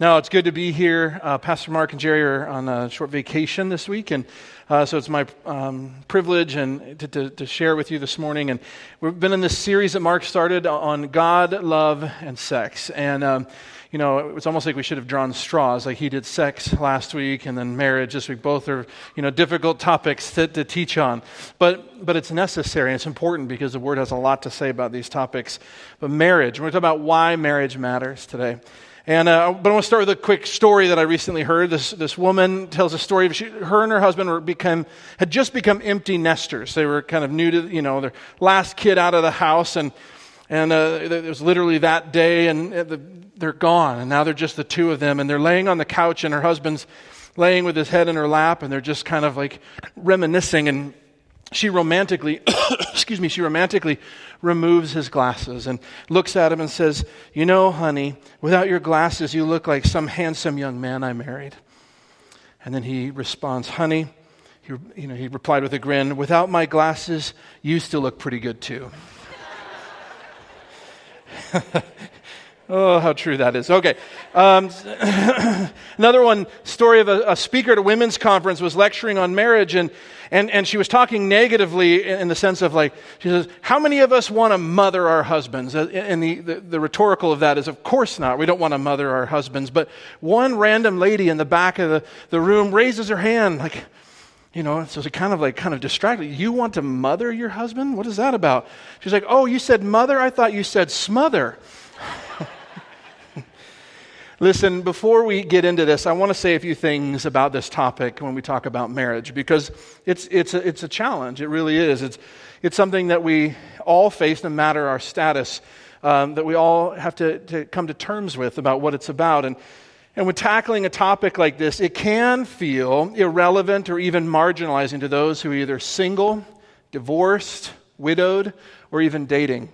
No, it's good to be here. Uh, Pastor Mark and Jerry are on a short vacation this week, and uh, so it's my um, privilege and to, to, to, share with you this morning. And we've been in this series that Mark started on God, love, and sex. And um, you know, it's almost like we should have drawn straws. Like he did sex last week, and then marriage this week. Both are you know difficult topics to, to teach on, but but it's necessary and it's important because the Word has a lot to say about these topics. But marriage, we're going to talk about why marriage matters today. And, uh, but I want to start with a quick story that I recently heard. This, this woman tells a story of she, her and her husband were become, had just become empty nesters. They were kind of new to, you know, their last kid out of the house. And, and uh, it was literally that day, and uh, they're gone. And now they're just the two of them. And they're laying on the couch, and her husband's laying with his head in her lap, and they're just kind of like reminiscing. And she romantically, excuse me, she romantically removes his glasses and looks at him and says, You know, honey, without your glasses, you look like some handsome young man I married. And then he responds, Honey, he, you know, he replied with a grin, Without my glasses, you still look pretty good too. Oh, how true that is. Okay. Um, another one story of a, a, speaker at a women's conference was lecturing on marriage, and, and, and she was talking negatively in the sense of like, she says, How many of us want to mother our husbands? Uh, and the, the, the rhetorical of that is, Of course not. We don't want to mother our husbands. But one random lady in the back of the, the room raises her hand, like, you know, so it's kind of like kind of distracting. You want to mother your husband? What is that about? She's like, Oh, you said mother? I thought you said smother. Listen, before we get into this, I want to say a few things about this topic when we talk about marriage because it's, it's, a, it's a challenge. It really is. It's, it's something that we all face, no matter our status, um, that we all have to, to come to terms with about what it's about. And, and when tackling a topic like this, it can feel irrelevant or even marginalizing to those who are either single, divorced, widowed, or even dating.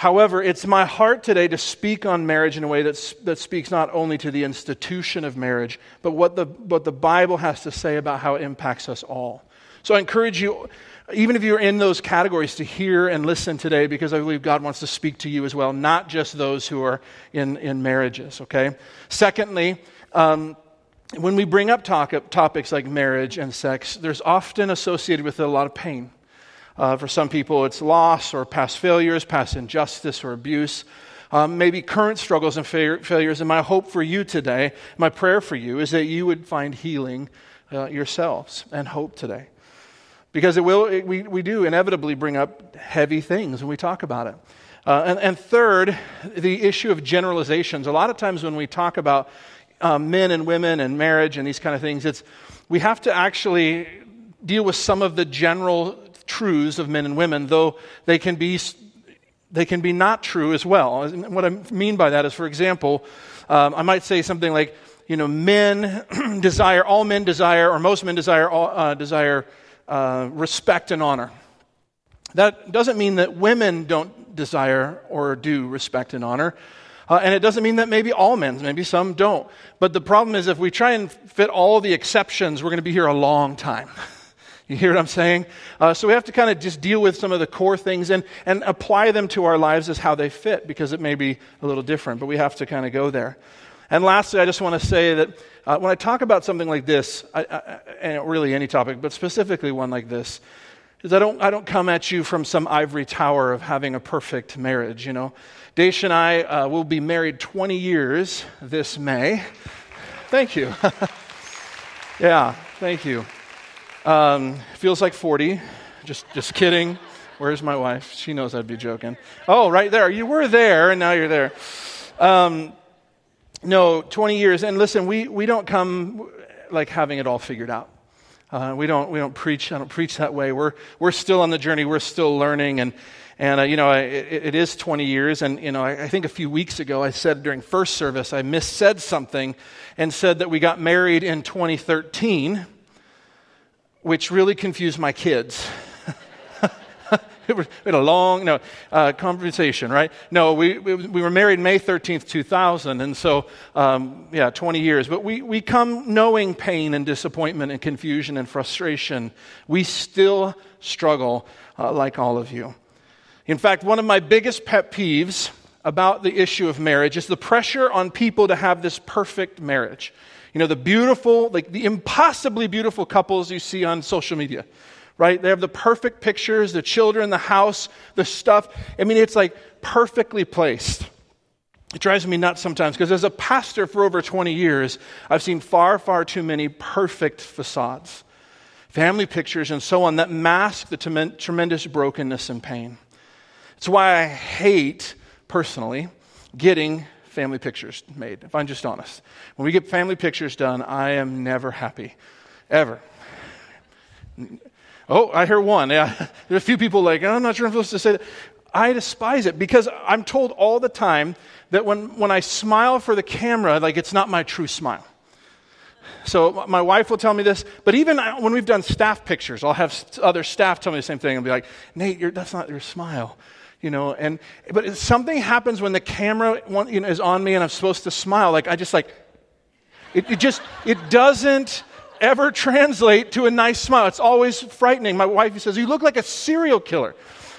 However, it's my heart today to speak on marriage in a way that's, that speaks not only to the institution of marriage, but what the, what the Bible has to say about how it impacts us all. So I encourage you, even if you're in those categories, to hear and listen today because I believe God wants to speak to you as well, not just those who are in, in marriages, okay? Secondly, um, when we bring up talk, topics like marriage and sex, there's often associated with it a lot of pain. Uh, for some people, it's loss or past failures, past injustice or abuse. Um, maybe current struggles and fa- failures. And my hope for you today, my prayer for you, is that you would find healing uh, yourselves and hope today. Because it will, it, we, we do inevitably bring up heavy things when we talk about it. Uh, and, and, third, the issue of generalizations. A lot of times when we talk about um, men and women and marriage and these kind of things, it's, we have to actually deal with some of the general truths of men and women, though they can be, they can be not true as well. And what I mean by that is, for example, um, I might say something like, you know, men desire, all men desire, or most men desire, uh, desire uh, respect and honor. That doesn't mean that women don't desire or do respect and honor. Uh, and it doesn't mean that maybe all men, maybe some don't. But the problem is, if we try and fit all the exceptions, we're going to be here a long time. You hear what I'm saying? Uh, so we have to kind of just deal with some of the core things and, and apply them to our lives as how they fit because it may be a little different, but we have to kind of go there. And lastly, I just want to say that uh, when I talk about something like this, I, I, and really any topic, but specifically one like this, is I don't, I don't come at you from some ivory tower of having a perfect marriage, you know. Daisha and I uh, will be married 20 years this May. Thank you. yeah, thank you. Um, feels like 40. Just, just kidding. Where's my wife? She knows I'd be joking. Oh, right there. You were there, and now you're there. Um, no, 20 years. And listen, we, we don't come like having it all figured out. Uh, we don't we don't preach. I don't preach that way. We're we're still on the journey. We're still learning, and and uh, you know it, it is 20 years. And you know I, I, think a few weeks ago I said during first service I missaid something, and said that we got married in 2013 which really confused my kids. we had a long no, uh, conversation, right? No, we, we, we, were married May 13th, 2000, and so, um, yeah, 20 years. But we, we come knowing pain and disappointment and confusion and frustration. We still struggle uh, like all of you. In fact, one of my biggest pet peeves about the issue of marriage is the pressure on people to have this perfect marriage. You know, the beautiful, like the impossibly beautiful couples you see on social media, right? They have the perfect pictures, the children, the house, the stuff. I mean, it's like perfectly placed. It drives me nuts sometimes because as a pastor for over 20 years, I've seen far, far too many perfect facades, family pictures, and so on that mask the tremendous brokenness and pain. It's why I hate, personally, getting family pictures made, if I'm just honest. When we get family pictures done, I am never happy, ever. Oh, I hear one. Yeah, there are a few people like, I'm not sure I'm supposed to say that. I despise it because I'm told all the time that when, when I smile for the camera, like it's not my true smile. So my wife will tell me this, but even uh, when we've done staff pictures, I'll have other staff tell me the same thing and be like, Nate, that's not your smile you know and but something happens when the camera you know, is on me and i'm supposed to smile like i just like it, it just it doesn't ever translate to a nice smile it's always frightening my wife says you look like a serial killer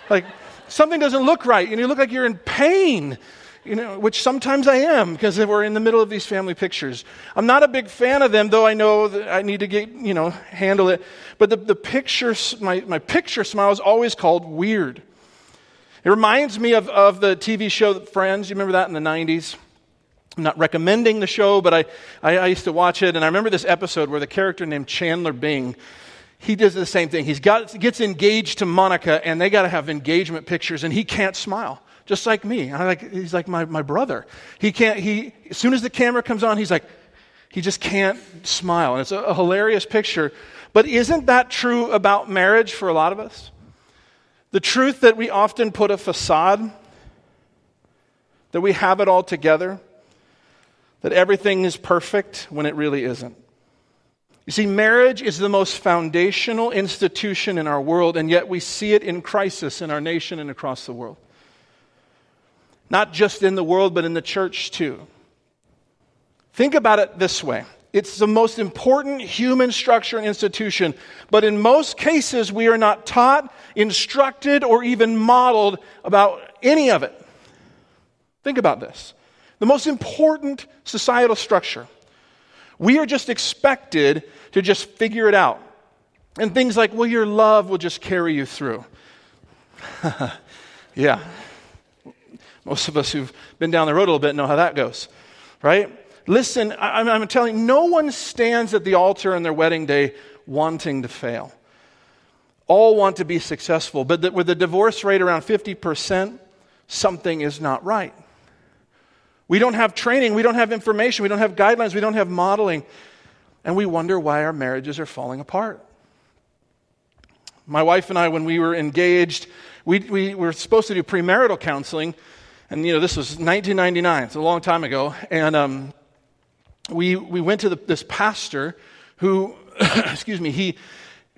like something doesn't look right and you look like you're in pain you know, which sometimes I am because we're in the middle of these family pictures. I'm not a big fan of them, though I know that I need to get, you know, handle it. But the, the picture, my, my picture smile is always called weird. It reminds me of, of the TV show Friends. You remember that in the 90s? I'm not recommending the show, but I, I, I, used to watch it, and I remember this episode where the character named Chandler Bing, he does the same thing. He gets engaged to Monica, and they got to have engagement pictures, and he can't smile, just like me. I like, he's like my, my brother. He can't, he, as soon as the camera comes on, he's like, he just can't smile. And it's a, a hilarious picture. But isn't that true about marriage for a lot of us? The truth that we often put a facade, that we have it all together, that everything is perfect when it really isn't. You see, marriage is the most foundational institution in our world, and yet we see it in crisis in our nation and across the world. Not just in the world, but in the church too. Think about it this way it's the most important human structure and institution, but in most cases, we are not taught, instructed, or even modeled about any of it. Think about this the most important societal structure. We are just expected to just figure it out. And things like, well, your love will just carry you through. yeah. Most of us who've been down the road a little bit know how that goes, right? Listen, I'm, I'm telling you, no one stands at the altar on their wedding day wanting to fail. All want to be successful, but the, with the divorce rate around 50%, something is not right. We don't have training, we don't have information, we don't have guidelines, we don't have modeling, and we wonder why our marriages are falling apart. My wife and I, when we were engaged, we, we were supposed to do premarital counseling, and you know this was 1999, it's a long time ago, and um, we, we went to the, this pastor who, excuse me, he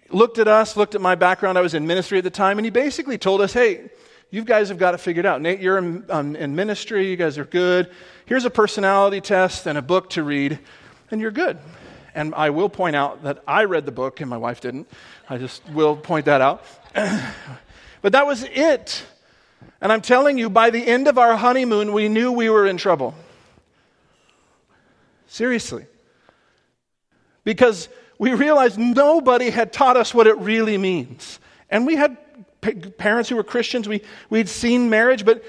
looked at us, looked at my background. I was in ministry at the time, and he basically told us, hey, you guys have got it figured out. Nate, you're in, um, in ministry, you guys are good. Here's a personality test and a book to read, and you're good. And I will point out that I read the book and my wife didn't. I just will point that out. but that was it. And I'm telling you, by the end of our honeymoon, we knew we were in trouble. Seriously. Because we realized nobody had taught us what it really means. And we had parents who were Christians, we, we'd seen marriage, but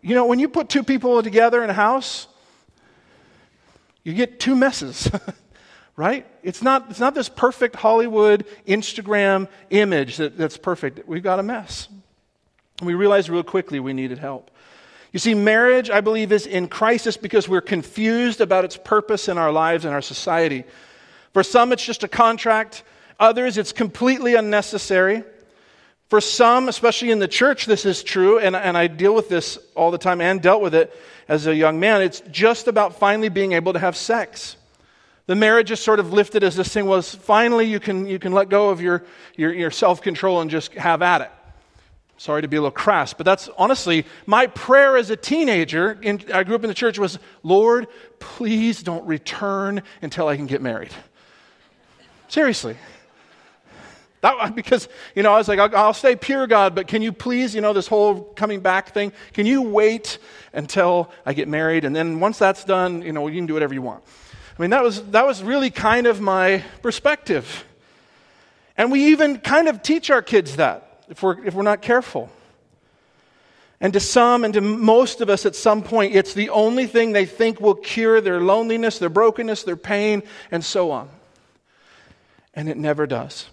you know, when you put two people together in a house, you get two messes. right? It's not, it's not this perfect Hollywood Instagram image that, that's perfect. We've got a mess. And we realized real quickly we needed help. You see, marriage, I believe, is in crisis because we're confused about its purpose in our lives and our society. For some, it's just a contract. Others, it's completely unnecessary. For some, especially in the church, this is true, and, and I deal with this all the time and dealt with it as a young man. It's just about finally being able to have sex. The marriage is sort of lifted as this thing was finally you can, you can let go of your, your, your self control and just have at it. Sorry to be a little crass, but that's honestly my prayer as a teenager. In, I grew up in the church was, Lord, please don't return until I can get married. Seriously. That, because, you know, I was like, I'll, I'll stay pure, God, but can you please, you know, this whole coming back thing, can you wait until I get married? And then once that's done, you know, you can do whatever you want. I mean, that was, that was really kind of my perspective. And we even kind of teach our kids that if we're, if we're not careful. And to some and to most of us at some point, it's the only thing they think will cure their loneliness, their brokenness, their pain, and so on. And it never does.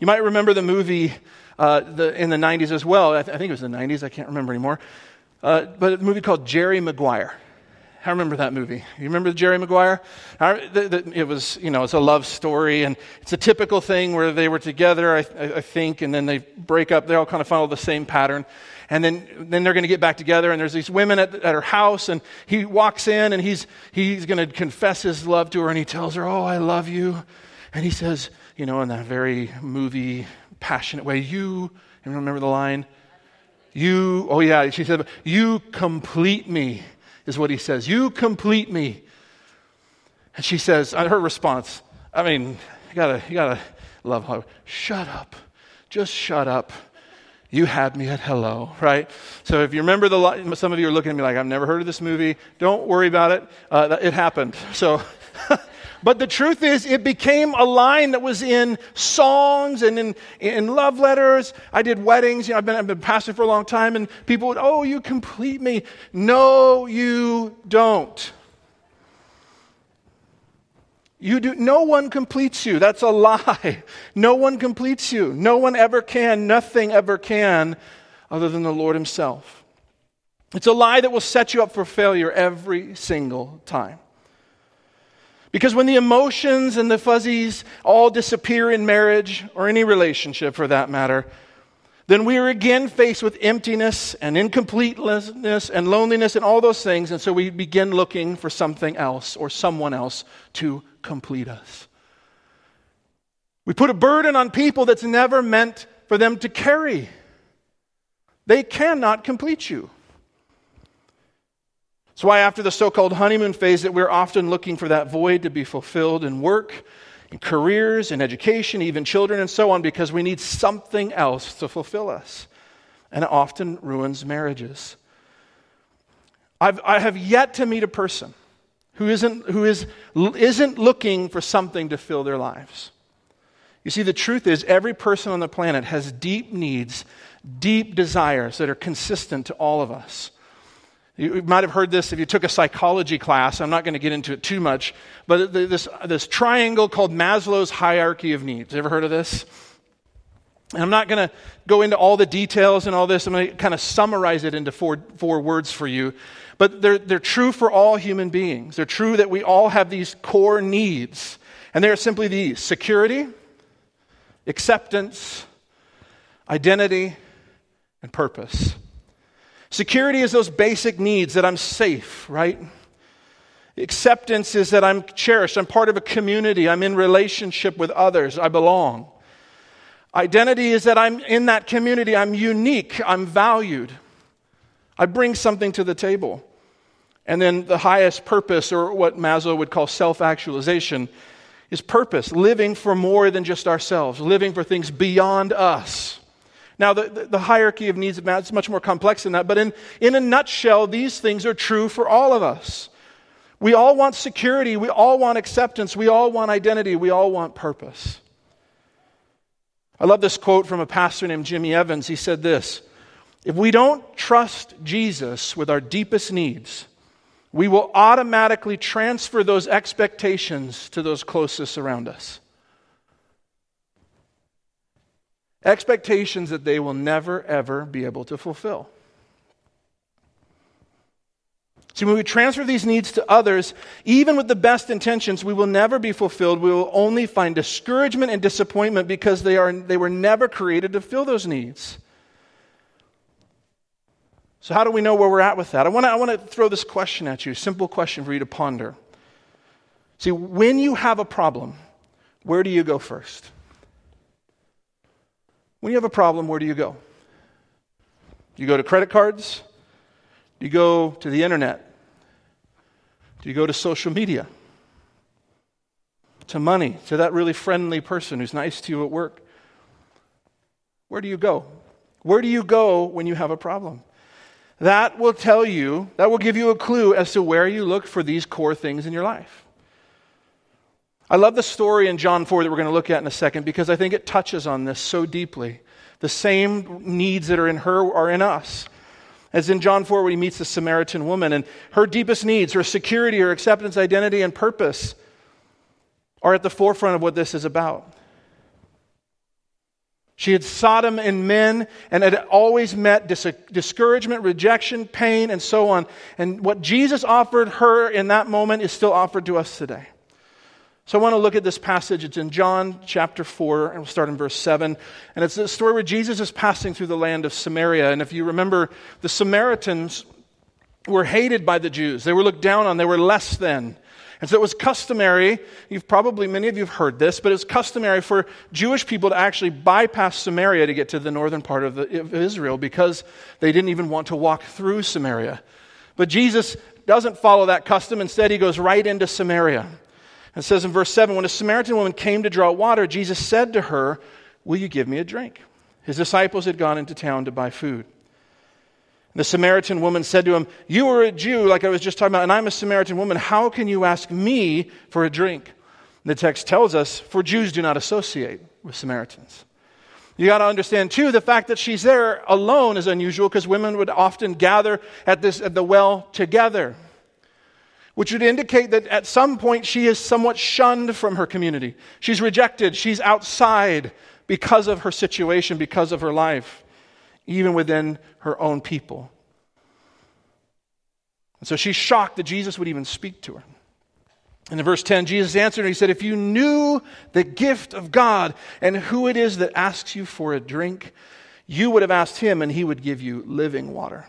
You might remember the movie uh, the, in the 90s as well. I, th- I, think it was the 90s, I can't remember anymore. Uh, but a movie called Jerry Maguire. I remember that movie. You remember Jerry Maguire? I, the, the, it was, you know, it's a love story, and it's a typical thing where they were together, I, I think, and then they break up. They all kind of follow the same pattern. And then, then they're going to get back together, and there's these women at, at her house, and he walks in, and he's, he's going to confess his love to her, and he tells her, Oh, I love you. And he says, you know, in that very movie, passionate way, You, you remember the line? You, oh yeah, she said, You complete me is what he says. You complete me. And she says, uh, her response, I mean, you gotta, you gotta love her. Shut up. Just shut up. You had me at hello, right? So if you remember the, some of you are looking at me like, I've never heard of this movie. Don't worry about it. Uh, it happened. So, but the truth is, it became a line that was in songs and in, in love letters. I did weddings. You know, I've been, I've been pastor for a long time, and people would, oh, you complete me. No, you don't. You do, no one completes you. That's a lie. No one completes you. No one ever can. Nothing ever can other than the Lord Himself. It's a lie that will set you up for failure every single time. Because when the emotions and the fuzzies all disappear in marriage or any relationship for that matter, then we are again faced with emptiness and incompleteness and loneliness and all those things. And so we begin looking for something else or someone else to complete us. We put a burden on people that's never meant for them to carry. They cannot complete you. That's why, after the so called honeymoon phase, that we're often looking for that void to be fulfilled in work, in careers, in education, even children, and so on, because we need something else to fulfill us. And it often ruins marriages. I've, I have yet to meet a person who isn't, who is, isn't looking for something to fill their lives. You see, the truth is, every person on the planet has deep needs, deep desires that are consistent to all of us. You might have heard this if you took a psychology class. I'm not going to get into it too much, but this, this triangle called Maslow's hierarchy of needs. Ever heard of this? And I'm not going to go into all the details and all this. I'm going to kind of summarize it into four, four words for you. But they're, they're true for all human beings. They're true that we all have these core needs. And they are simply these security, acceptance, identity, and purpose. Security is those basic needs that I'm safe, right? Acceptance is that I'm cherished. I'm part of a community. I'm in relationship with others. I belong. Identity is that I'm in that community. I'm unique. I'm valued. I bring something to the table. And then the highest purpose, or what Maslow would call self actualization, is purpose, living for more than just ourselves, living for things beyond us. Now, the, the, the hierarchy of needs is much more complex than that, but in, in a nutshell, these things are true for all of us. We all want security, we all want acceptance, we all want identity, we all want purpose. I love this quote from a pastor named Jimmy Evans. He said this If we don't trust Jesus with our deepest needs, we will automatically transfer those expectations to those closest around us. Expectations that they will never, ever be able to fulfill. See, when we transfer these needs to others, even with the best intentions, we will never be fulfilled. We will only find discouragement and disappointment because they, are, they were never created to fill those needs. So, how do we know where we're at with that? I want to I want to throw this question at you, simple question for you to ponder. See, when you have a problem, where do you go first? When you have a problem, where do you go? Do you go to credit cards? Do you go to the internet? Do you go to social media? to money, to that really friendly person who's nice to you at work. Where do you go? Where do you go when you have a problem? That will tell you, that will give you a clue as to where you look for these core things in your life. I love the story in John 4 that we're going to look at in a second because I think it touches on this so deeply. The same needs that are in her are in us. As in John 4, where he meets the Samaritan woman, and her deepest needs, her security, her acceptance, identity, and purpose, are at the forefront of what this is about. She had Sodom in men and had always met dis- discouragement, rejection, pain, and so on. And what Jesus offered her in that moment is still offered to us today. So I want to look at this passage. It's in John chapter 4, and we'll start in verse 7. And it's a story where Jesus is passing through the land of Samaria. And if you remember, the Samaritans were hated by the Jews, they were looked down on, they were less than. And so it was customary, you've probably, many of you have heard this, but it was customary for Jewish people to actually bypass Samaria to get to the northern part of, the, of Israel because they didn't even want to walk through Samaria. But Jesus doesn't follow that custom. Instead, he goes right into Samaria. It says in verse 7 When a Samaritan woman came to draw water, Jesus said to her, Will you give me a drink? His disciples had gone into town to buy food. The Samaritan woman said to him, You are a Jew, like I was just talking about, and I'm a Samaritan woman. How can you ask me for a drink? And the text tells us, For Jews do not associate with Samaritans. You got to understand, too, the fact that she's there alone is unusual because women would often gather at, this, at the well together which would indicate that at some point she is somewhat shunned from her community. She's rejected, she's outside because of her situation, because of her life, even within her own people. And so she's shocked that Jesus would even speak to her. And in verse 10, Jesus answered and he said, If you knew the gift of God and who it is that asks you for a drink, you would have asked him and he would give you living water.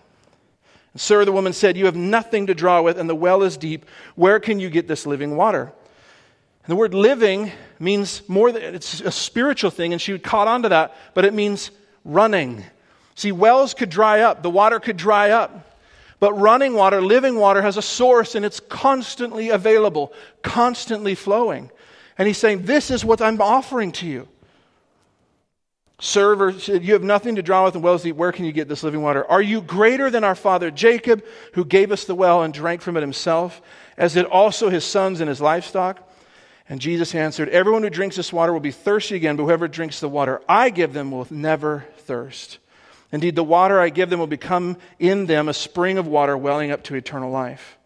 Sir, the woman said, You have nothing to draw with, and the well is deep. Where can you get this living water? And the word living means more than it's a spiritual thing, and she caught on to that, but it means running. See, wells could dry up, the water could dry up. But running water, living water, has a source and it's constantly available, constantly flowing. And he's saying, This is what I'm offering to you. Server said, You have nothing to draw with and wells. Where can you get this living water? Are you greater than our father Jacob, who gave us the well and drank from it himself, as did also his sons and his livestock? And Jesus answered, Everyone who drinks this water will be thirsty again, but whoever drinks the water I give them will never thirst. Indeed, the water I give them will become in them a spring of water welling up to eternal life.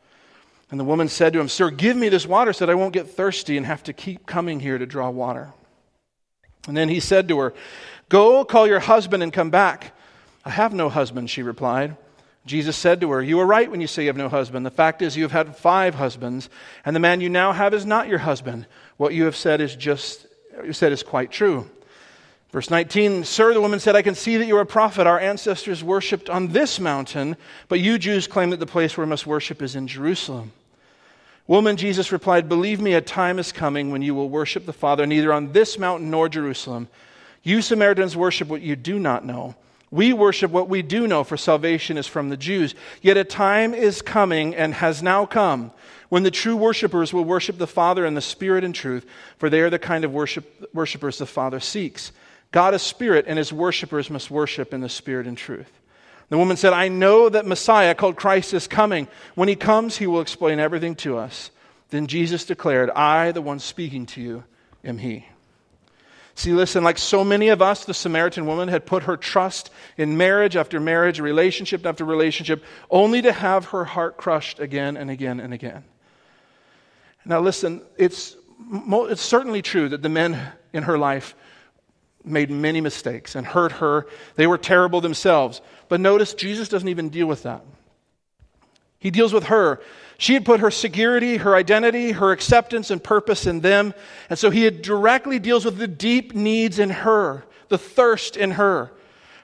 And the woman said to him, Sir, give me this water so that I won't get thirsty and have to keep coming here to draw water. And then he said to her, Go, call your husband and come back. I have no husband, she replied. Jesus said to her, You are right when you say you have no husband. The fact is, you have had five husbands, and the man you now have is not your husband. What you have said is just, you said is quite true. Verse 19, Sir, the woman said, I can see that you are a prophet. Our ancestors worshipped on this mountain, but you Jews claim that the place where we must worship is in Jerusalem. Woman, Jesus replied, Believe me, a time is coming when you will worship the Father neither on this mountain nor Jerusalem. You Samaritans worship what you do not know. We worship what we do know, for salvation is from the Jews. Yet a time is coming and has now come when the true worshippers will worship the Father in the Spirit and truth, for they are the kind of worship, worshipers the Father seeks. God is Spirit, and his worshippers must worship in the Spirit and truth. The woman said, I know that Messiah, called Christ, is coming. When he comes, he will explain everything to us. Then Jesus declared, I, the one speaking to you, am he. See, listen, like so many of us, the Samaritan woman had put her trust in marriage after marriage, relationship after relationship, only to have her heart crushed again and again and again. Now, listen, it's, it's certainly true that the men in her life made many mistakes and hurt her. They were terrible themselves. But notice, Jesus doesn't even deal with that. He deals with her she had put her security, her identity, her acceptance, and purpose in them. And so he directly deals with the deep needs in her, the thirst in her,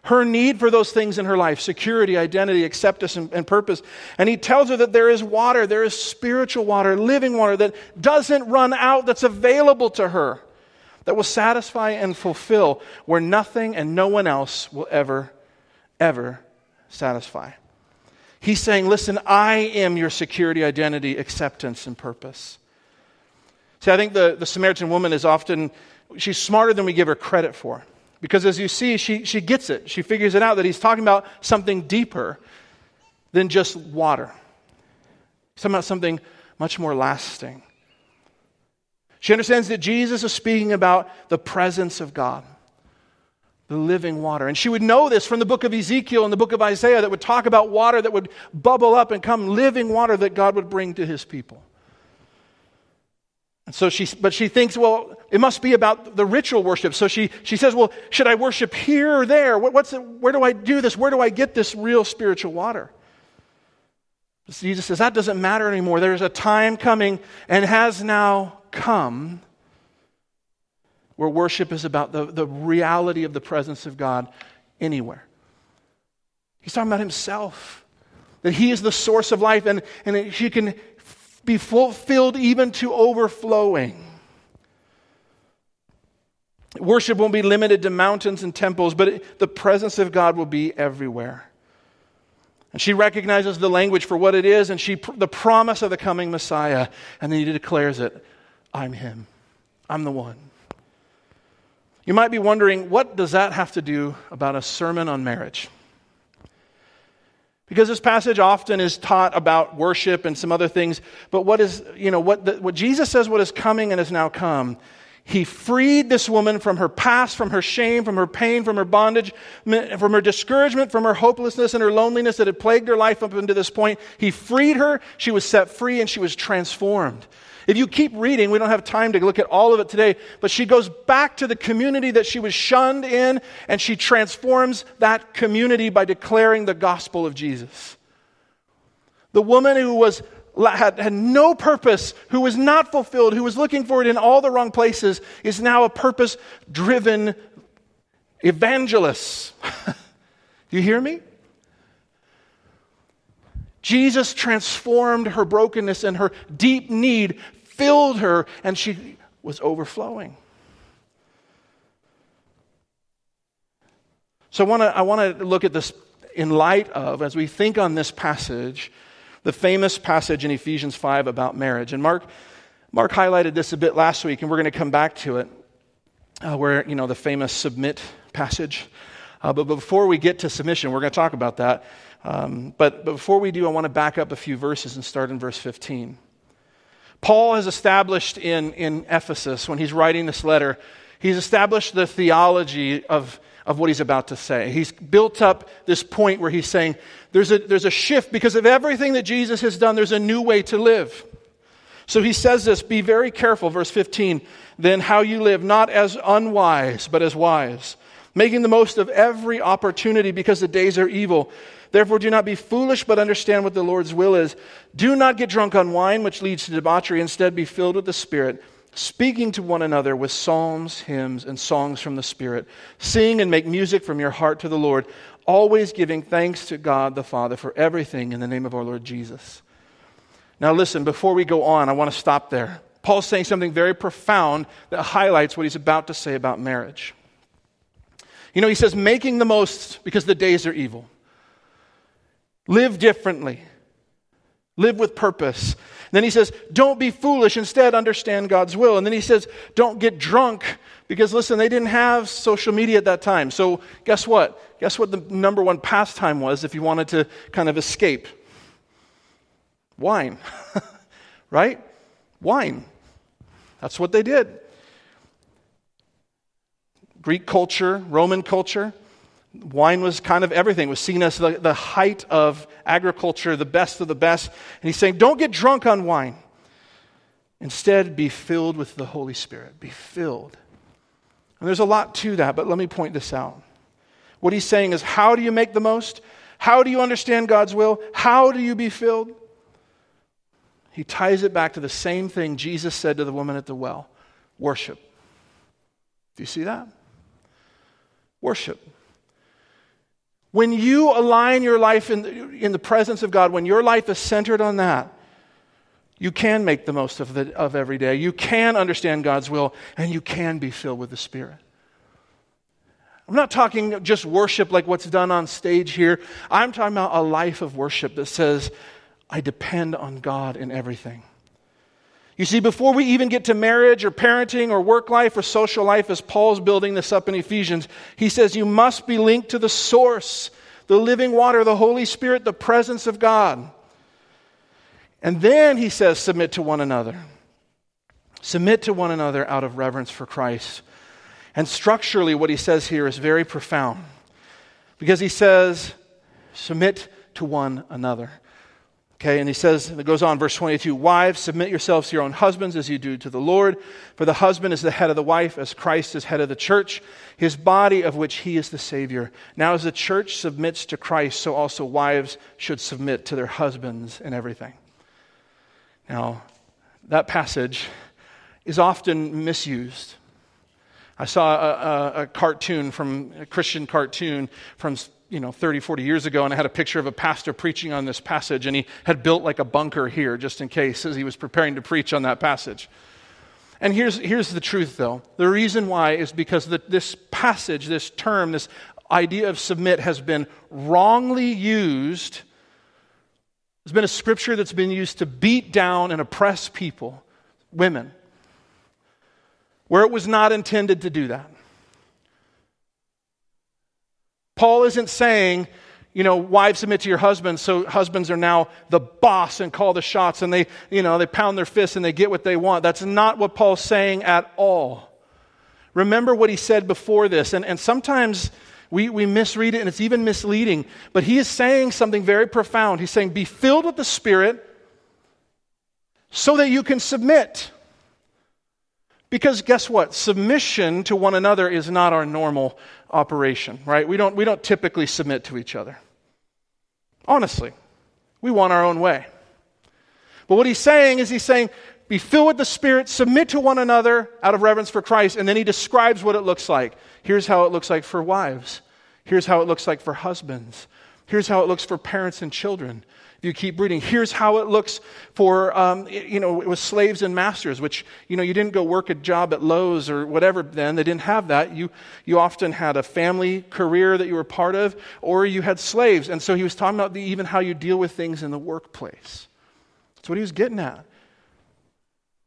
her need for those things in her life security, identity, acceptance, and, and purpose. And he tells her that there is water, there is spiritual water, living water that doesn't run out, that's available to her, that will satisfy and fulfill where nothing and no one else will ever, ever satisfy. He's saying, Listen, I am your security, identity, acceptance, and purpose. See, I think the, the Samaritan woman is often, she's smarter than we give her credit for. Because as you see, she, she gets it. She figures it out that he's talking about something deeper than just water. He's talking about something much more lasting. She understands that Jesus is speaking about the presence of God, the living water. And she would know this from the book of Ezekiel and the book of Isaiah that would talk about water that would bubble up and come living water that God would bring to his people. And so she, but she thinks, well, it must be about the ritual worship. So she, she says, well, should I worship here or there? What, what's it, where do I do this? Where do I get this real spiritual water? Jesus says, that doesn't matter anymore. There's a time coming and has now come where worship is about the, the reality of the presence of God anywhere. He's talking about himself, that he is the source of life and, and he can be fulfilled even to overflowing. Worship won't be limited to mountains and temples, but it, the presence of God will be everywhere. And she recognizes the language for what it is and she, the promise of the coming Messiah. And then he declares it I'm him, I'm the one. You might be wondering, what does that have to do about a sermon on marriage? Because this passage often is taught about worship and some other things, but what is, you know, what, the, what Jesus says, what is coming and has now come, he freed this woman from her past, from her shame, from her pain, from her bondage, from her discouragement, from her hopelessness and her loneliness that had plagued her life up until this point. He freed her, she was set free, and she was transformed. If you keep reading, we don't have time to look at all of it today, but she goes back to the community that she was shunned in, and she transforms that community by declaring the gospel of Jesus. The woman who was had, had no purpose, who was not fulfilled, who was looking for it in all the wrong places, is now a purpose driven evangelist. Do you hear me? Jesus transformed her brokenness and her deep need filled her, and she was overflowing. So I want to I want to look at this in light of as we think on this passage, the famous passage in Ephesians 5 about marriage. And Mark Mark highlighted this a bit last week, and we're going to come back to it, uh, where you know the famous submit passage. Uh, but before we get to submission, we're going to talk about that. Um, but, but before we do, I want to back up a few verses and start in verse 15. Paul has established in, in Ephesus, when he's writing this letter, he's established the theology of, of what he's about to say. He's built up this point where he's saying there's a, there's a shift because of everything that Jesus has done, there's a new way to live. So he says this be very careful, verse 15, then how you live, not as unwise, but as wise, making the most of every opportunity because the days are evil. Therefore, do not be foolish, but understand what the Lord's will is. Do not get drunk on wine, which leads to debauchery. Instead, be filled with the Spirit, speaking to one another with psalms, hymns, and songs from the Spirit. Sing and make music from your heart to the Lord, always giving thanks to God the Father for everything in the name of our Lord Jesus. Now, listen, before we go on, I want to stop there. Paul's saying something very profound that highlights what he's about to say about marriage. You know, he says, making the most because the days are evil. Live differently. Live with purpose. And then he says, don't be foolish. Instead, understand God's will. And then he says, don't get drunk. Because listen, they didn't have social media at that time. So guess what? Guess what the number one pastime was if you wanted to kind of escape? Wine. right? Wine. That's what they did. Greek culture, Roman culture, Wine was kind of everything, it was seen as the, the height of agriculture, the best of the best. And he's saying, don't get drunk on wine. Instead, be filled with the Holy Spirit. Be filled. And there's a lot to that, but let me point this out. What he's saying is, how do you make the most? How do you understand God's will? How do you be filled? He ties it back to the same thing Jesus said to the woman at the well worship. Do you see that? Worship. When you align your life in the, in the presence of God, when your life is centered on that, you can make the most of, the, of every day. You can understand God's will, and you can be filled with the Spirit. I'm not talking just worship like what's done on stage here. I'm talking about a life of worship that says, I depend on God in everything. You see, before we even get to marriage or parenting or work life or social life, as Paul's building this up in Ephesians, he says you must be linked to the source, the living water, the Holy Spirit, the presence of God. And then he says, submit to one another. Submit to one another out of reverence for Christ. And structurally, what he says here is very profound because he says, submit to one another. Okay, and he says, it goes on, verse 22 Wives, submit yourselves to your own husbands as you do to the Lord. For the husband is the head of the wife, as Christ is head of the church, his body of which he is the Savior. Now, as the church submits to Christ, so also wives should submit to their husbands in everything. Now, that passage is often misused. I saw a, a, a cartoon from a Christian cartoon from you know 30 40 years ago and i had a picture of a pastor preaching on this passage and he had built like a bunker here just in case as he was preparing to preach on that passage. And here's, here's the truth though. The reason why is because the, this passage this term this idea of submit has been wrongly used. It's been a scripture that's been used to beat down and oppress people women where it was not intended to do that Paul isn't saying, you know, wives submit to your husbands, so husbands are now the boss and call the shots and they, you know, they pound their fists and they get what they want. That's not what Paul's saying at all. Remember what he said before this, and, and sometimes we, we misread it and it's even misleading, but he is saying something very profound. He's saying, Be filled with the Spirit so that you can submit. Because guess what? Submission to one another is not our normal operation, right? We don't, we don't typically submit to each other. Honestly, we want our own way. But what he's saying is he's saying, be filled with the Spirit, submit to one another out of reverence for Christ. And then he describes what it looks like. Here's how it looks like for wives. Here's how it looks like for husbands. Here's how it looks for parents and children. You keep reading, here's how it looks for, um, you know, it was slaves and masters, which, you know, you didn't go work a job at Lowe's or whatever then. They didn't have that. You, you often had a family career that you were part of, or you had slaves. And so he was talking about the, even how you deal with things in the workplace. That's what he was getting at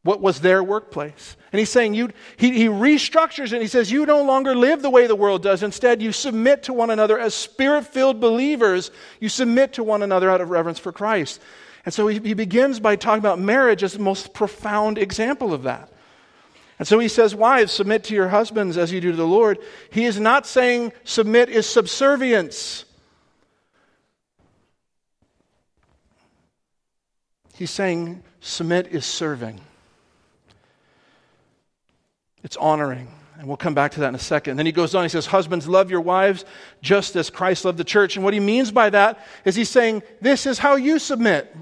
what was their workplace. And he's saying, you, he, he restructures and he says, You no longer live the way the world does. Instead, you submit to one another as spirit filled believers. You submit to one another out of reverence for Christ. And so he, he begins by talking about marriage as the most profound example of that. And so he says, Wives, submit to your husbands as you do to the Lord. He is not saying submit is subservience. He's saying submit is serving. It's honoring. And we'll come back to that in a second. And then he goes on, he says, Husbands, love your wives just as Christ loved the church. And what he means by that is he's saying, This is how you submit.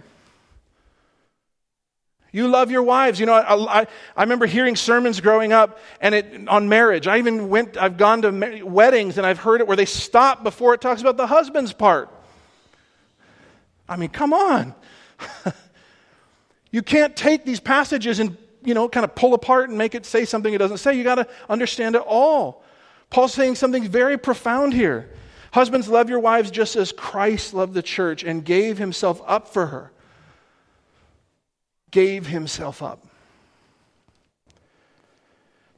You love your wives. You know, I, I, I, remember hearing sermons growing up and it, on marriage. I even went, I've gone to weddings and I've heard it where they stop before it talks about the husband's part. I mean, come on. you can't take these passages and you know, kind of pull apart and make it say something it doesn't say. You got to understand it all. Paul's saying something very profound here. Husbands, love your wives just as Christ loved the church and gave himself up for her. Gave himself up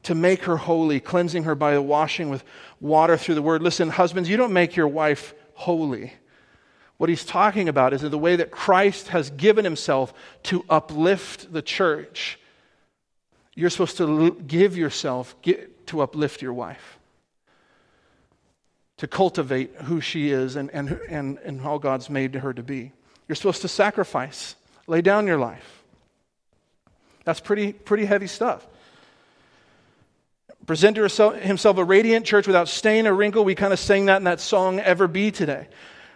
to make her holy, cleansing her by the washing with water through the word. Listen, husbands, you don't make your wife holy. What he's talking about is the way that Christ has given himself to uplift the church you're supposed to give yourself to uplift your wife, to cultivate who she is and, and, and, and how God's made her to be. You're supposed to sacrifice, lay down your life. That's pretty, pretty heavy stuff. Present to himself a radiant church without stain or wrinkle. We kind of sang that in that song, Ever Be Today.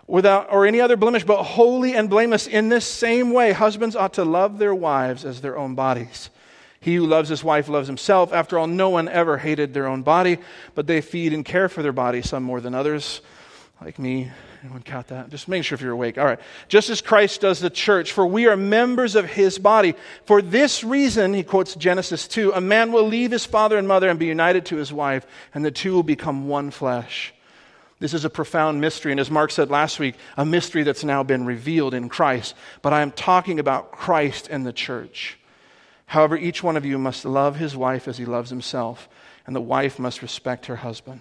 Without or any other blemish, but holy and blameless. In this same way, husbands ought to love their wives as their own bodies. He who loves his wife loves himself. After all, no one ever hated their own body, but they feed and care for their body, some more than others. Like me. Anyone count that? Just make sure if you're awake. All right. Just as Christ does the church, for we are members of his body. For this reason, he quotes Genesis 2 a man will leave his father and mother and be united to his wife, and the two will become one flesh. This is a profound mystery, and as Mark said last week, a mystery that's now been revealed in Christ. But I am talking about Christ and the church. However, each one of you must love his wife as he loves himself, and the wife must respect her husband.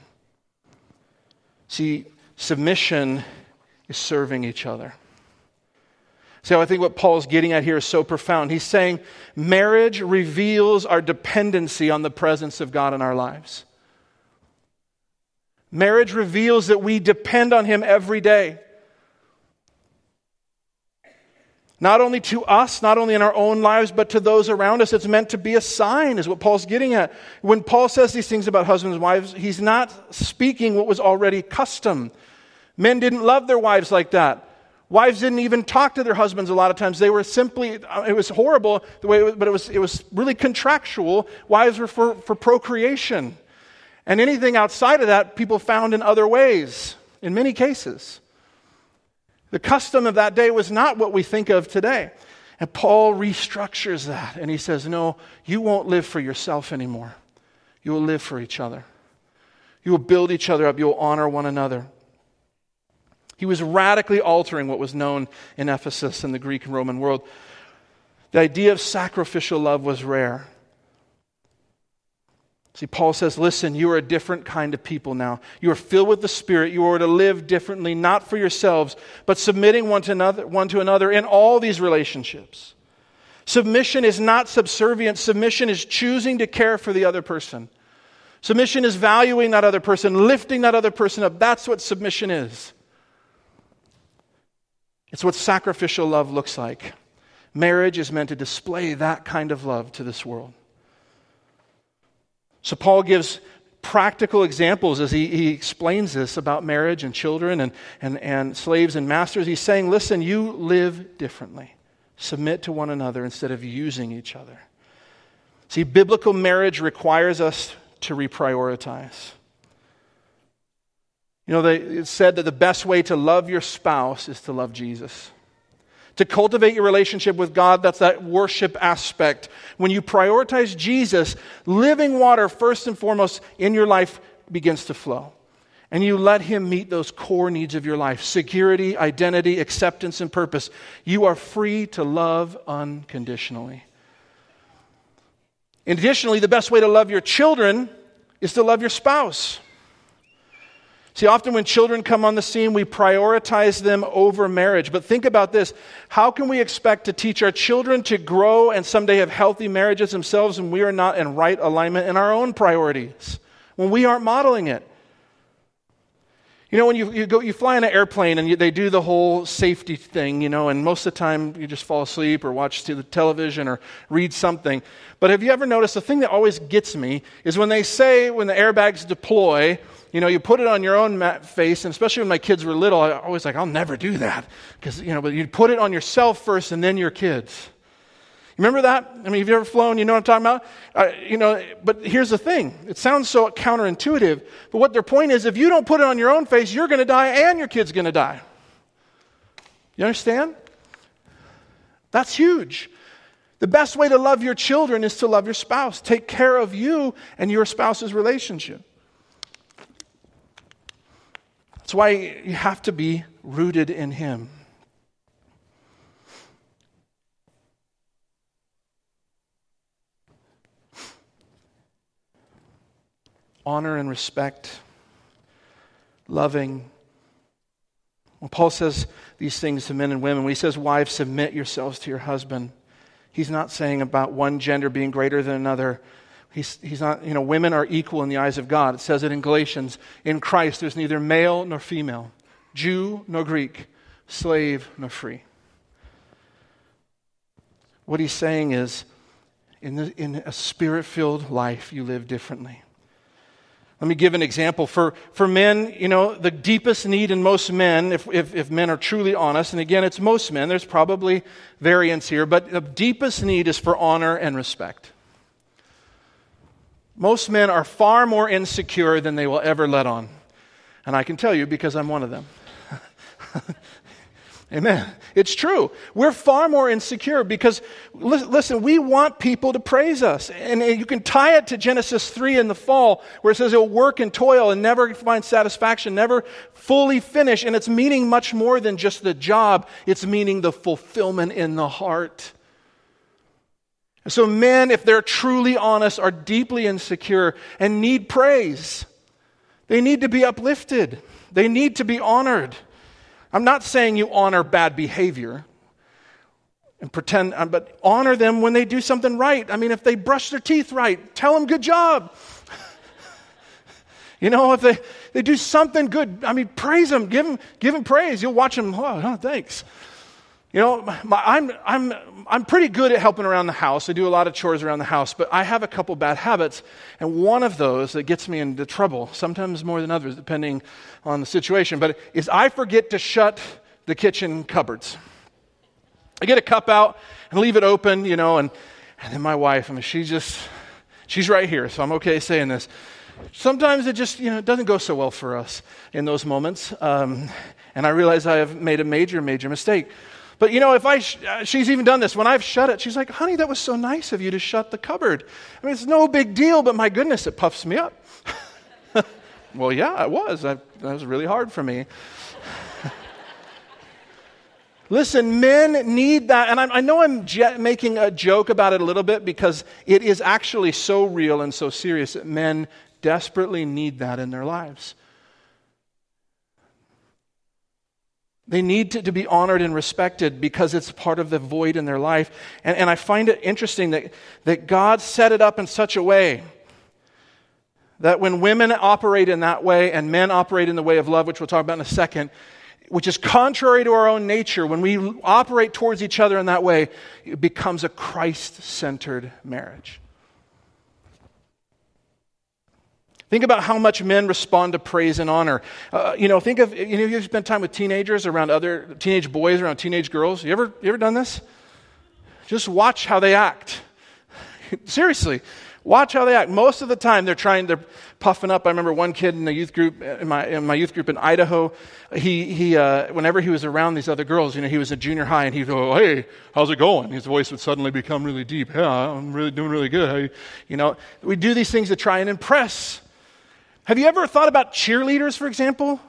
See, submission is serving each other. So I think what Paul's getting at here is so profound. He's saying marriage reveals our dependency on the presence of God in our lives. Marriage reveals that we depend on Him every day. Not only to us, not only in our own lives, but to those around us. It's meant to be a sign, is what Paul's getting at. When Paul says these things about husbands and wives, he's not speaking what was already custom. Men didn't love their wives like that. Wives didn't even talk to their husbands a lot of times. They were simply, uh, it was horrible the way it was, but it was, it was really contractual. Wives were for, for procreation. And anything outside of that, people found in other ways, in many cases. The custom of that day was not what we think of today. And Paul restructures that and he says, No, you won't live for yourself anymore. You will live for each other. You will build each other up. You will honor one another. He was radically altering what was known in Ephesus in the Greek and Roman world. The idea of sacrificial love was rare. See, Paul says, listen, you are a different kind of people now. You are filled with the Spirit. You are to live differently, not for yourselves, but submitting one to another, one to another in all these relationships. Submission is not subservient. Submission is choosing to care for the other person. Submission is valuing that other person, lifting that other person up. That's what submission is. It's what sacrificial love looks like. Marriage is meant to display that kind of love to this world. So, Paul gives practical examples as he, he explains this about marriage and children and, and, and slaves and masters. He's saying, listen, you live differently. Submit to one another instead of using each other. See, biblical marriage requires us to reprioritize. You know, they, it said that the best way to love your spouse is to love Jesus. To cultivate your relationship with God, that's that worship aspect. When you prioritize Jesus, living water, first and foremost, in your life begins to flow. And you let Him meet those core needs of your life security, identity, acceptance, and purpose. You are free to love unconditionally. And Additionally, the best way to love your children is to love your spouse. See, often when children come on the scene, we prioritize them over marriage. But think about this how can we expect to teach our children to grow and someday have healthy marriages themselves when we are not in right alignment in our own priorities? When we aren't modeling it? You know, when you, you, go, you fly in an airplane and you, they do the whole safety thing, you know, and most of the time you just fall asleep or watch the television or read something. But have you ever noticed the thing that always gets me is when they say, when the airbags deploy, you know, you put it on your own face, and especially when my kids were little, I always like, I'll never do that. Because, you know, but you put it on yourself first and then your kids. You remember that? I mean, have you ever flown? You know what I'm talking about? Uh, you know, but here's the thing. It sounds so counterintuitive, but what their point is, if you don't put it on your own face, you're going to die and your kid's going to die. You understand? That's huge. The best way to love your children is to love your spouse. Take care of you and your spouse's relationship. That's why you have to be rooted in Him. Honor and respect, loving. When Paul says these things to men and women, when he says, Wives, submit yourselves to your husband, he's not saying about one gender being greater than another. He's, he's not, you know, women are equal in the eyes of God. It says it in Galatians. In Christ, there's neither male nor female, Jew nor Greek, slave nor free. What he's saying is, in, the, in a spirit filled life, you live differently. Let me give an example. For, for men, you know, the deepest need in most men, if, if, if, men are truly honest, and again, it's most men, there's probably variance here, but the deepest need is for honor and respect. Most men are far more insecure than they will ever let on. And I can tell you because I'm one of them. Amen. It's true. We're far more insecure because, listen, we want people to praise us. And you can tie it to Genesis 3 in the fall, where it says he'll work and toil and never find satisfaction, never fully finish. And it's meaning much more than just the job, it's meaning the fulfillment in the heart. So, men, if they're truly honest, are deeply insecure and need praise. They need to be uplifted, they need to be honored. I'm not saying you honor bad behavior and pretend, uh, but honor them when they do something right. I mean, if they brush their teeth right, tell them good job. you know, if they, they do something good, I mean, praise them, give them, give them praise. You'll watch them, oh thanks. You know, my, I'm, I'm, I'm pretty good at helping around the house. I do a lot of chores around the house, but I have a couple bad habits. And one of those that gets me into trouble, sometimes more than others, depending on the situation, but is I forget to shut the kitchen cupboards. I get a cup out and leave it open, you know, and, and then my wife, I mean, she just, she's right here, so I'm okay saying this. Sometimes it just, you know, it doesn't go so well for us in those moments. Um, and I realize I have made a major, major mistake. But you know, if I, sh- uh, she's even done this. When I've shut it, she's like, honey, that was so nice of you to shut the cupboard. I mean, it's no big deal, but my goodness, it puffs me up. well, yeah, it was. I, that was really hard for me. Listen, men need that. And I, I know I'm je- making a joke about it a little bit because it is actually so real and so serious that men desperately need that in their lives. They need to, to, be honored and respected because it's part of the void in their life. And, and I find it interesting that, that God set it up in such a way that when women operate in that way and men operate in the way of love, which we'll talk about in a second, which is contrary to our own nature, when we operate towards each other in that way, it becomes a Christ centered marriage. Think about how much men respond to praise and honor. Uh, you know, think of, you know, you spend time with teenagers around other teenage boys, around teenage girls. You ever, you ever done this? Just watch how they act. Seriously, watch how they act. Most of the time, they're trying, they're puffing up. I remember one kid in the youth group, in my, in my youth group in Idaho, he, he uh, whenever he was around these other girls, you know, he was a junior high, and he'd go, hey, how's it going? His voice would suddenly become really deep. Yeah, I'm really doing really good. How you, you know, we do these things to try and impress have you ever thought about cheerleaders, for example?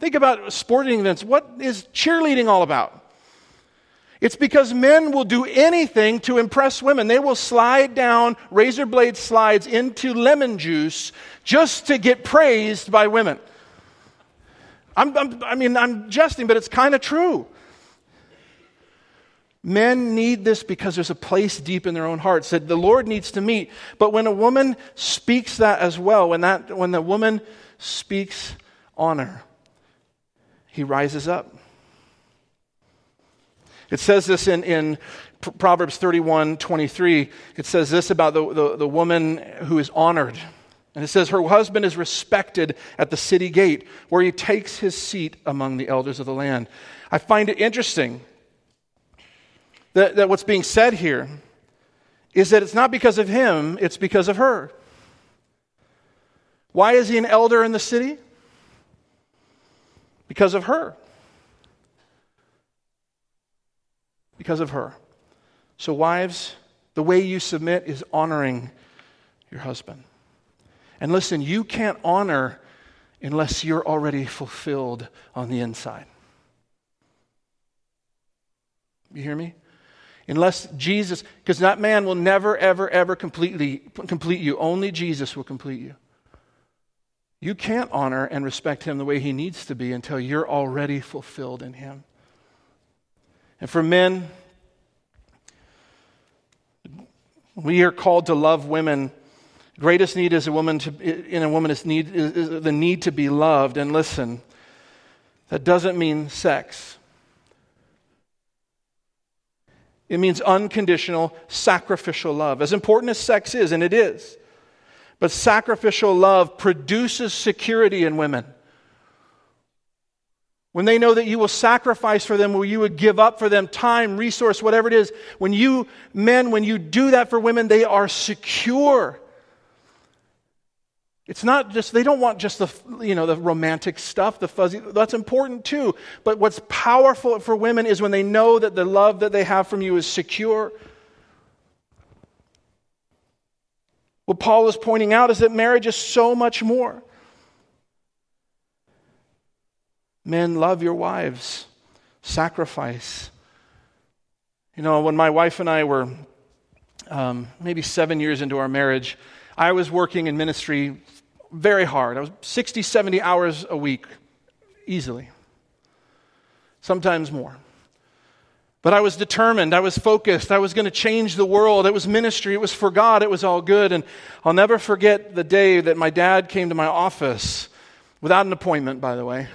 Think about sporting events. What is cheerleading all about? It's because men will do anything to impress women. They will slide down razor blade slides into lemon juice just to get praised by women. I'm, I'm, i mean, I'm jesting, but it's kind of true. Men need this because there's a place deep in their own hearts that the Lord needs to meet. But when a woman speaks that as well, when, that, when the woman speaks honor, he rises up. It says this in, in Proverbs 31 23. It says this about the, the, the woman who is honored. And it says, Her husband is respected at the city gate, where he takes his seat among the elders of the land. I find it interesting that, that what's being said here is that it's not because of him, it's because of her. Why is he an elder in the city? Because of her. Because of her. So, wives, the way you submit is honoring your husband. And listen, you can't honor unless you're already fulfilled on the inside. You hear me? Unless Jesus, because that man will never, ever, ever completely complete you. Only Jesus will complete you. You can't honor and respect him the way he needs to be until you're already fulfilled in him. And for men, we are called to love women. Greatest need is a woman to, in a woman is, need, is the need to be loved. And listen, that doesn't mean sex. It means unconditional, sacrificial love. As important as sex is, and it is, but sacrificial love produces security in women. When they know that you will sacrifice for them, where you would give up for them time, resource, whatever it is, when you, men, when you do that for women, they are secure. It's not just, they don't want just the, you know, the romantic stuff, the fuzzy, that's important too. But what's powerful for women is when they know that the love that they have from you is secure. What Paul is pointing out is that marriage is so much more. Men, love your wives, sacrifice. You know, when my wife and I were um, maybe seven years into our marriage, I was working in ministry very hard. I was 60, 70 hours a week, easily, sometimes more. But I was determined. I was focused. I was going to change the world. It was ministry. It was for God. It was all good. And I'll never forget the day that my dad came to my office without an appointment, by the way.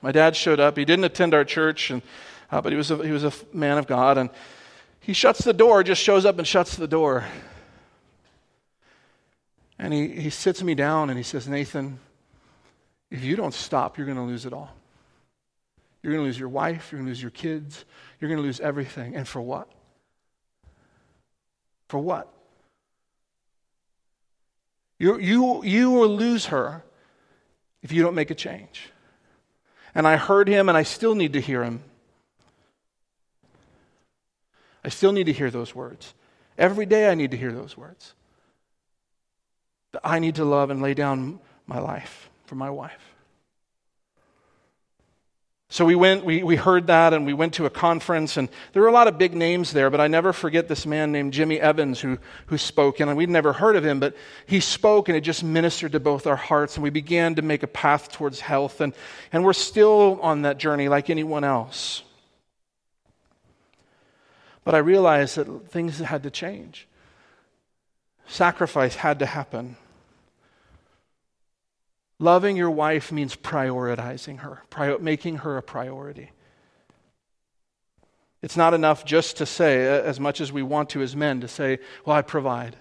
My dad showed up. He didn't attend our church, and, uh, but he was, a, he was a man of God. And he shuts the door, just shows up and shuts the door. And he, he sits me down and he says, Nathan, if you don't stop, you're going to lose it all. You're going to lose your wife, you're going to lose your kids, you're going to lose everything. And for what? For what? You, you, you will lose her if you don't make a change. And I heard him, and I still need to hear him. I still need to hear those words. Every day I need to hear those words. That I need to love and lay down my life for my wife. So we went, we, we heard that, and we went to a conference, and there were a lot of big names there, but I never forget this man named Jimmy Evans who, who spoke, and we'd never heard of him, but he spoke, and it just ministered to both our hearts, and we began to make a path towards health, and, and we're still on that journey like anyone else. But I realized that things had to change. Sacrifice had to happen. Loving your wife means prioritizing her, prior, making her a priority. It's not enough just to say, as much as we want to as men, to say, Well, I provide,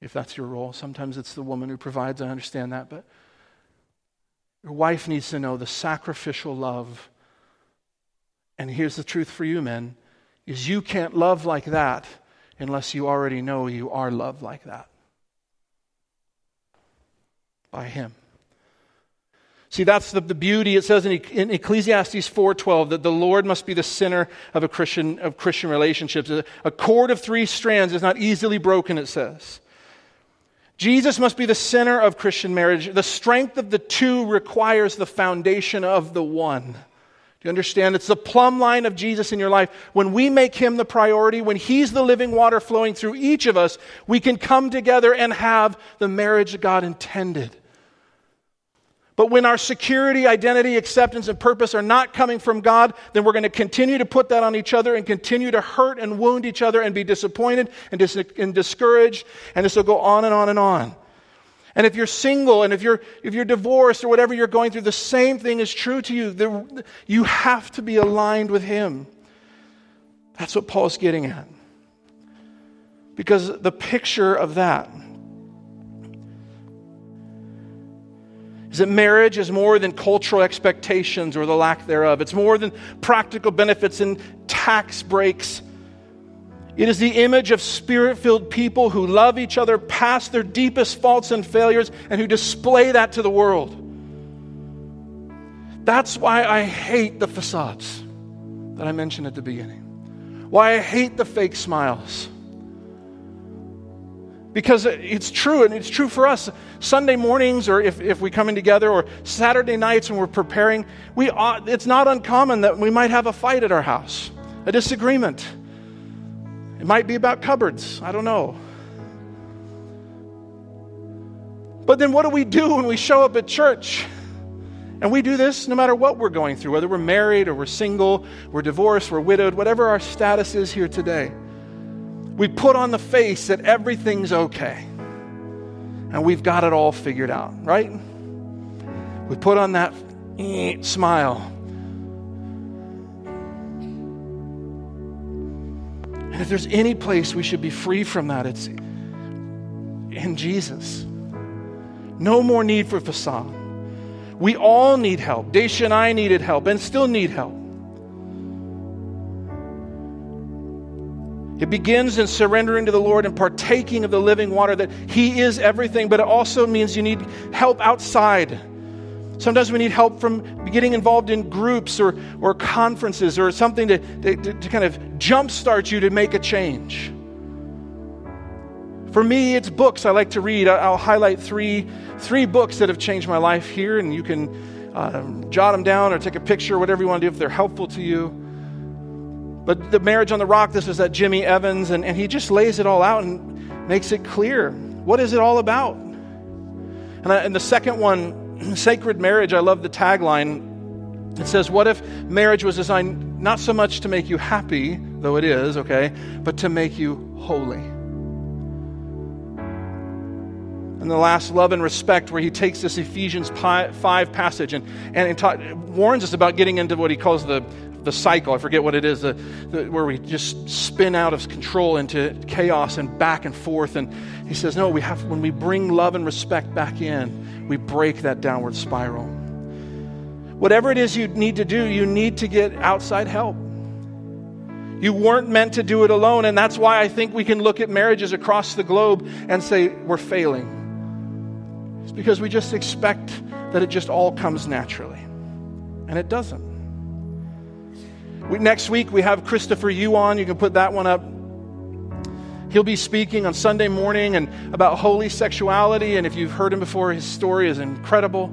if that's your role. Sometimes it's the woman who provides, I understand that. But your wife needs to know the sacrificial love. And here's the truth for you, men is you can't love like that unless you already know you are loved like that by him See, that's the, the beauty. It says in, in Ecclesiastes 4.12 that the Lord must be the center of a Christian, of Christian relationships. A, a cord of three strands is not easily broken, it says. Jesus must be the center of Christian marriage. The strength of the two requires the foundation of the one. Do you understand? It's the plumb line of Jesus in your life. When we make him the priority, when he's the living water flowing through each of us, we can come together and have the marriage that God intended. But when our security, identity, acceptance, and purpose are not coming from God, then we're going to continue to put that on each other and continue to hurt and wound each other and be disappointed and, dis- and discouraged. And this will go on and on and on. And if you're single and if you're, if you're divorced or whatever you're going through, the same thing is true to you. The, you have to be aligned with Him. That's what Paul's getting at. Because the picture of that is that marriage is more than cultural expectations or the lack thereof. It's more than practical benefits and tax breaks. It is the image of spirit filled people who love each other past their deepest faults and failures and who display that to the world. That's why I hate the facades that I mentioned at the beginning. Why I hate the fake smiles. Because it's true, and it's true for us. Sunday mornings, or if, if we come in together, or Saturday nights when we're preparing, we, it's not uncommon that we might have a fight at our house, a disagreement. It might be about cupboards, I don't know. But then what do we do when we show up at church? And we do this no matter what we're going through, whether we're married or we're single, we're divorced, we're widowed, whatever our status is here today we put on the face that everything's okay and we've got it all figured out, right? We put on that eh, smile. And if there's any place we should be free from that, it's in Jesus. No more need for facade. We all need help. Dacia and I needed help and still need help. It begins in surrendering to the Lord and partaking of the living water that He is everything, but it also means you need help outside. Sometimes we need help from getting involved in groups or, or conferences or something to, to, to kind of jumpstart you to make a change. For me, it's books I like to read. I'll highlight three, three books that have changed my life here, and you can uh, jot them down or take a picture, whatever you want to do if they're helpful to you. But the marriage on the rock, this is that Jimmy Evans, and, and he just lays it all out and makes it clear. What is it all about? And, I, and the second one, sacred marriage, I love the tagline. It says, What if marriage was designed not so much to make you happy, though it is, okay, but to make you holy? And the last, love and respect, where he takes this Ephesians 5 passage and, and taught, warns us about getting into what he calls the, the cycle. I forget what it is, the, the, where we just spin out of control into chaos and back and forth. And he says, no, we have, when we bring love and respect back in, we break that downward spiral. Whatever it is you need to do, you need to get outside help. You weren't meant to do it alone, and that's why I think we can look at marriages across the globe and say we're failing. It's because we just expect that it just all comes naturally, and it doesn't. Next week, we have Christopher Yuan. You can put that one up. He'll be speaking on Sunday morning and about holy sexuality. And if you've heard him before, his story is incredible.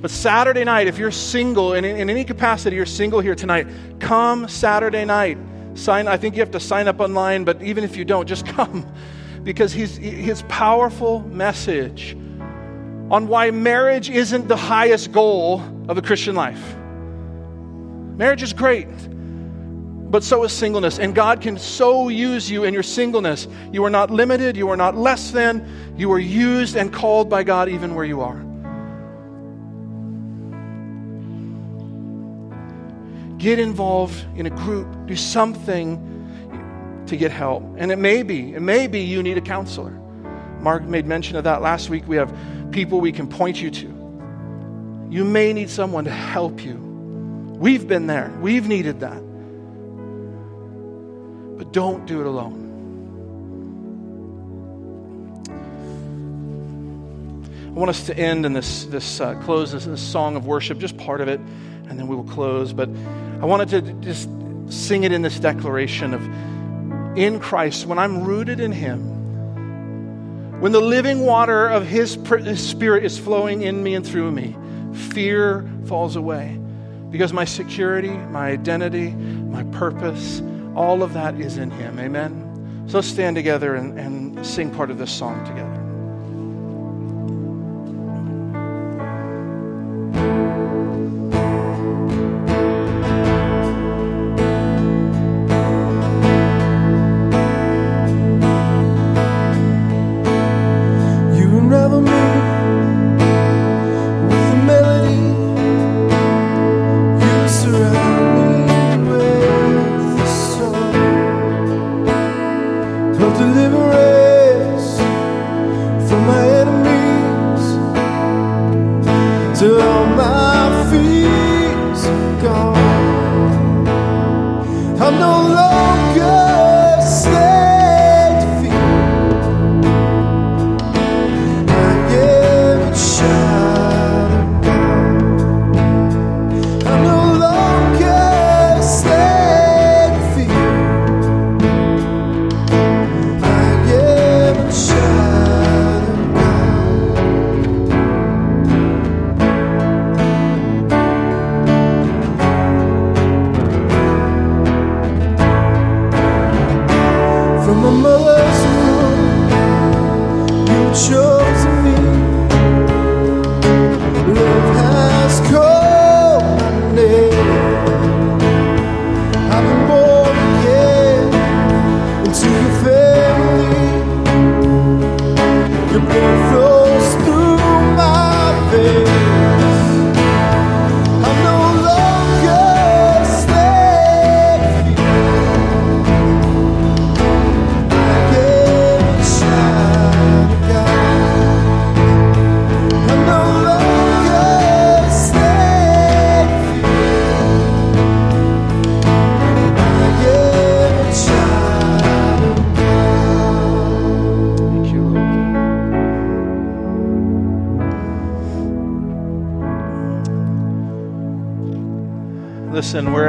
But Saturday night, if you're single, and in, in any capacity you're single here tonight, come Saturday night. Sign. I think you have to sign up online, but even if you don't, just come, because he's, his powerful message on why marriage isn't the highest goal of the Christian life. Marriage is great but so is singleness. And God can so use you in your singleness. You are not limited, you are not less than, you are used and called by God even where you are. Get involved in a group, do something to get help. And it may be, it may be you need a counselor. Mark made mention of that last week. We have people we can point you to. You may need someone to help you. We've been there, we've needed that. But don't do it alone. I want us to end in this, this uh, close this, this song of worship, just part of it, and then we will close. But I wanted to just sing it in this declaration of in Christ, when I'm rooted in Him, when the living water of His, His Spirit is flowing in me and through me, fear falls away. Because my security, my identity, my purpose, all of that is in Him. Amen? So stand together and, and sing part of this song together.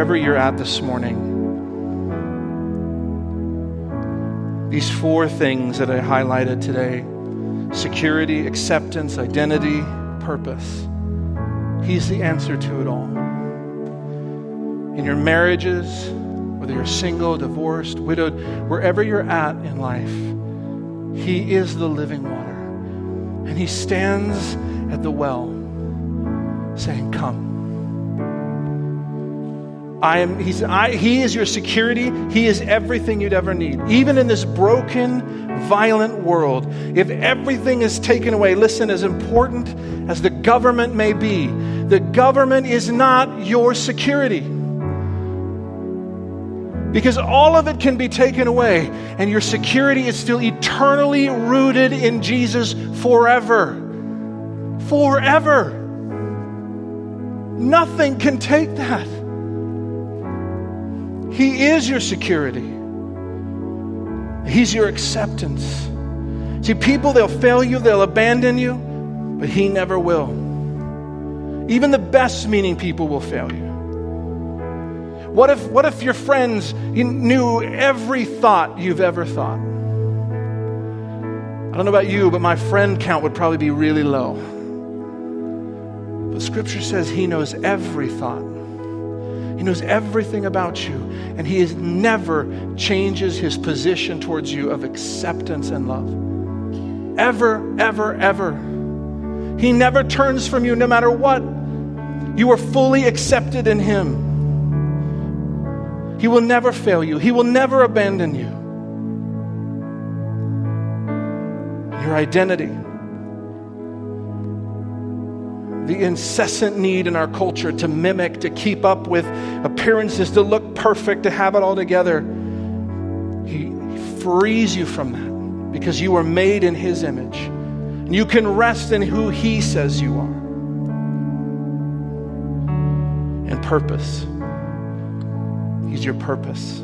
Wherever you're at this morning, these four things that I highlighted today security, acceptance, identity, purpose. He's the answer to it all. In your marriages, whether you're single, divorced, widowed, wherever you're at in life, He is the living water. And He stands at the well saying, Come. I am, he's, I, he is your security. He is everything you'd ever need. Even in this broken, violent world, if everything is taken away, listen, as important as the government may be, the government is not your security. Because all of it can be taken away, and your security is still eternally rooted in Jesus forever. Forever. Nothing can take that. He is your security. He's your acceptance. See, people, they'll fail you, they'll abandon you, but He never will. Even the best meaning people will fail you. What if, what if your friends knew every thought you've ever thought? I don't know about you, but my friend count would probably be really low. But Scripture says He knows every thought. He knows everything about you, and He is never changes His position towards you of acceptance and love. Ever, ever, ever. He never turns from you no matter what. You are fully accepted in Him. He will never fail you, He will never abandon you. Your identity the incessant need in our culture to mimic, to keep up with appearances, to look perfect, to have it all together. He frees you from that because you are made in His image. And you can rest in who He says you are. And purpose. He's your purpose.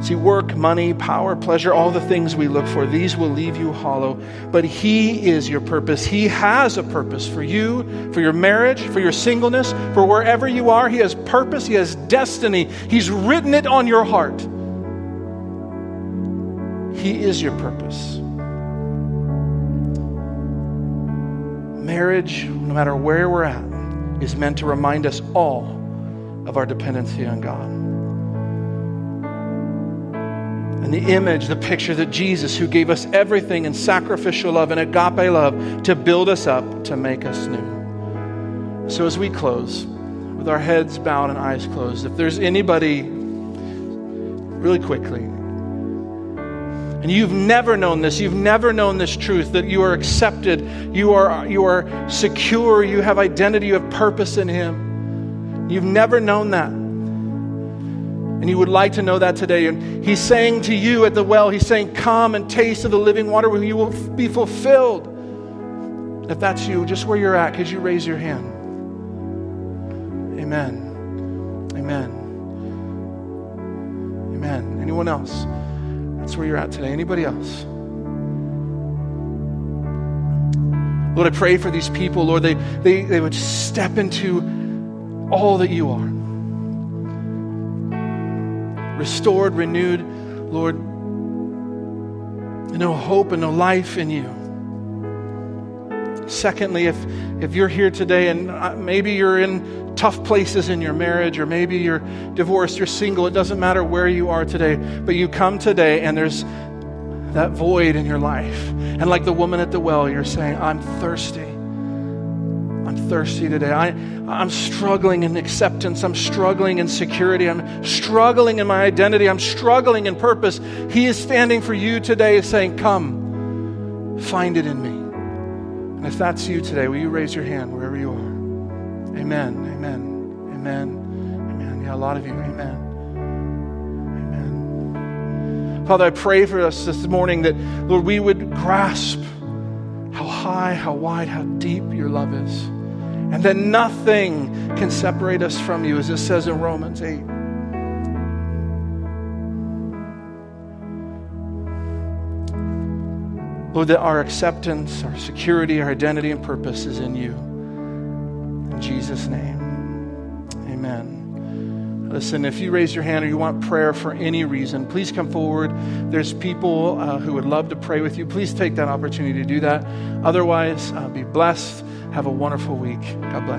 See, work, money, power, pleasure, all the things we look for, these will leave you hollow. But He is your purpose. He has a purpose for you, for your marriage, for your singleness, for wherever you are. He has purpose, He has destiny. He's written it on your heart. He is your purpose. Marriage, no matter where we're at, is meant to remind us all of our dependency on God and the image, the picture that Jesus, who gave us everything in sacrificial love and agape love to build us up, to make us new. So as we close, with our heads bowed and eyes closed, if there's anybody, really quickly, and you've never known this, you've never known this truth that you are accepted, you are, you are secure, you have identity, you have purpose in Him. You've never known that and you would like to know that today. And he's saying to you at the well, he's saying, Come and taste of the living water where you will be fulfilled. If that's you, just where you're at, could you raise your hand? Amen. Amen. Amen. Anyone else? That's where you're at today. Anybody else? Lord, I pray for these people, Lord, they, they, they would step into all that you are restored, renewed, Lord, no hope and no life in you. Secondly, if, if you're here today and uh, maybe you're in tough places in your marriage, or maybe you're divorced, you're single, it doesn't matter where you are today, but you come today and there's that void in your life. And like the woman at the well, you're saying, I'm thirsty thirsty today. I, I'm struggling in acceptance. I'm struggling in security. I'm struggling in my identity. I'm struggling in purpose. He is standing for you today saying, Come, find it in me. And if that's you today, will you raise your hand wherever you are? Amen. Amen. Amen. Amen. Yeah, a lot of you. Amen. Amen. Father, I pray for us this morning that, Lord, we would grasp how high, how wide, how deep your love is and that nothing can separate us from you, as it says in Romans 8. Lord, that our acceptance, our security, our identity, and purpose is in you. In Jesus' name, amen. Listen, if you raise your hand or you want prayer for any reason, please come forward. There's people uh, who would love to pray with you. Please take that opportunity to do that. Otherwise, uh, be blessed. Have a wonderful week. God bless.